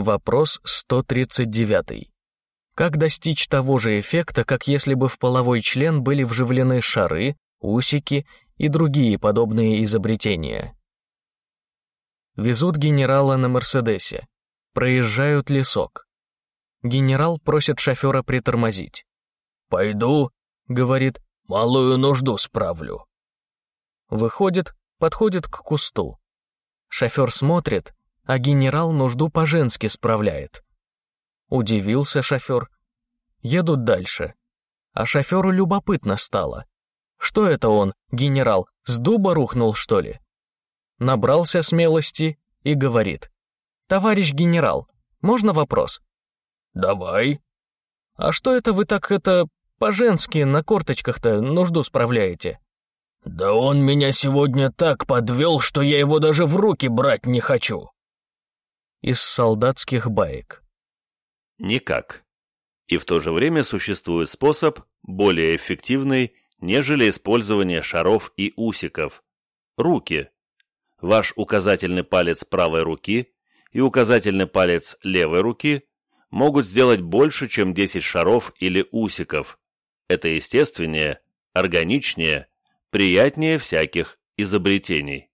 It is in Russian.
Вопрос 139. Как достичь того же эффекта, как если бы в половой член были вживлены шары, усики и другие подобные изобретения? Везут генерала на Мерседесе. Проезжают лесок. Генерал просит шофера притормозить. «Пойду», — говорит, — «малую нужду справлю». Выходит, подходит к кусту. Шофер смотрит, а генерал нужду по-женски справляет. Удивился шофер. Едут дальше. А шоферу любопытно стало. Что это он, генерал, с дуба рухнул, что ли? Набрался смелости и говорит. «Товарищ генерал, можно вопрос?» «Давай». «А что это вы так это по-женски на корточках-то нужду справляете?» «Да он меня сегодня так подвел, что я его даже в руки брать не хочу». Из солдатских баек. Никак. И в то же время существует способ, более эффективный, нежели использование шаров и усиков. Руки. Ваш указательный палец правой руки и указательный палец левой руки могут сделать больше, чем 10 шаров или усиков. Это естественнее, органичнее, приятнее всяких изобретений.